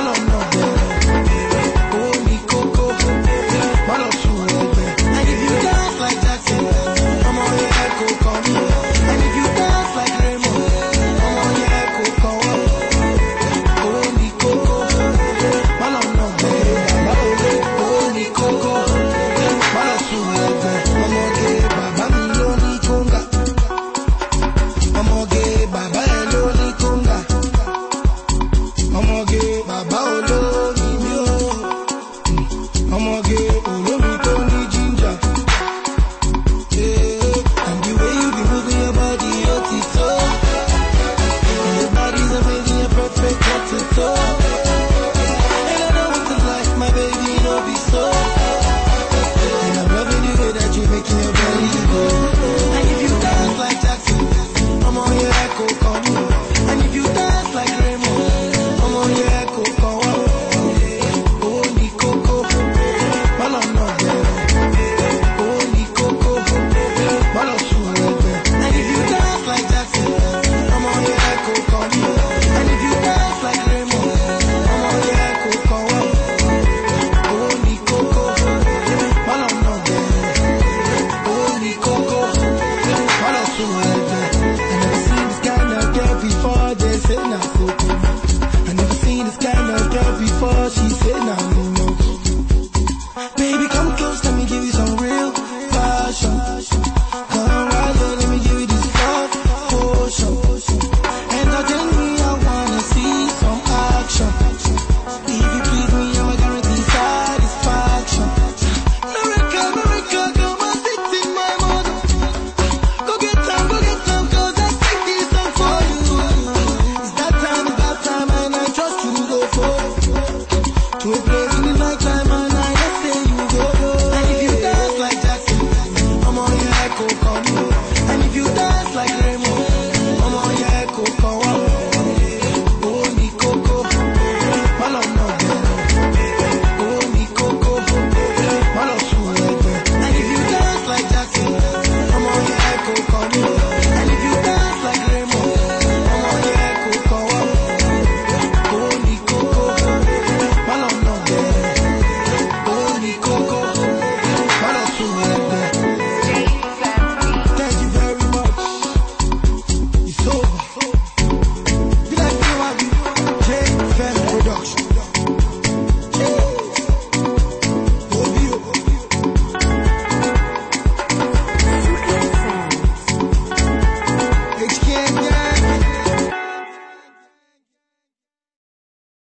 one of I never seen this kind of girl before, they say. I never seen this kind of girl before, she. Baby come close, let me give you some real passion.